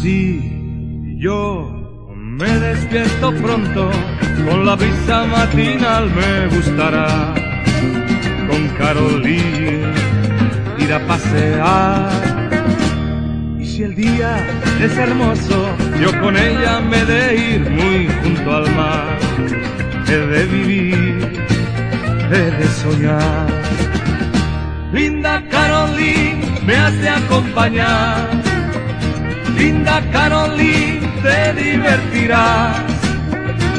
Si yo me despierto pronto, con la brisa matinal me gustará con Carolina ir a pasear. Y si el día es hermoso, yo con ella me de ir muy junto al mar. He de vivir, he de soñar. Linda Carolina me has de acompañar. Linda Caroline, te divertirás.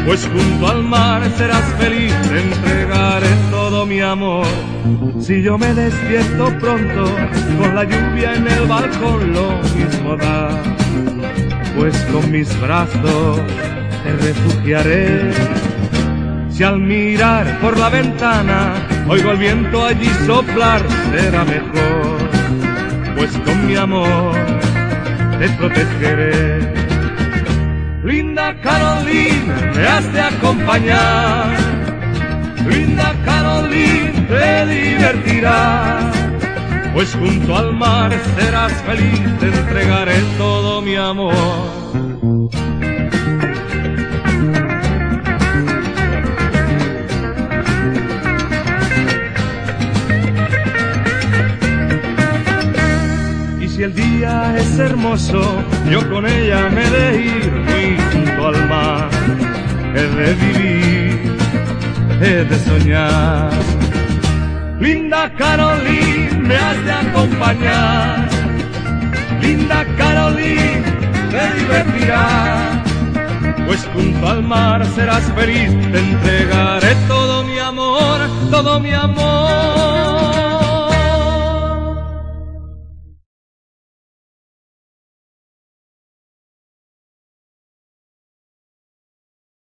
Pues junto al mar serás feliz, te entregaré todo mi amor. Si yo me despierto pronto, con la lluvia en el balcón lo mismo da. Pues con mis brazos te refugiaré. Si al mirar por la ventana oigo el viento allí soplar, será mejor. Pues con mi amor te protegeré. Linda Carolina, me has de acompañar. Linda Carolina, te divertirás. Pues junto al mar serás feliz, te entregaré todo mi amor. Si el día es hermoso, yo con ella me de ir muy junto al mar. He de vivir, he de soñar. Linda Caroline, me has de acompañar. Linda Caroline, te divertirás. Pues junto al mar serás feliz, te entregaré todo mi amor, todo mi amor.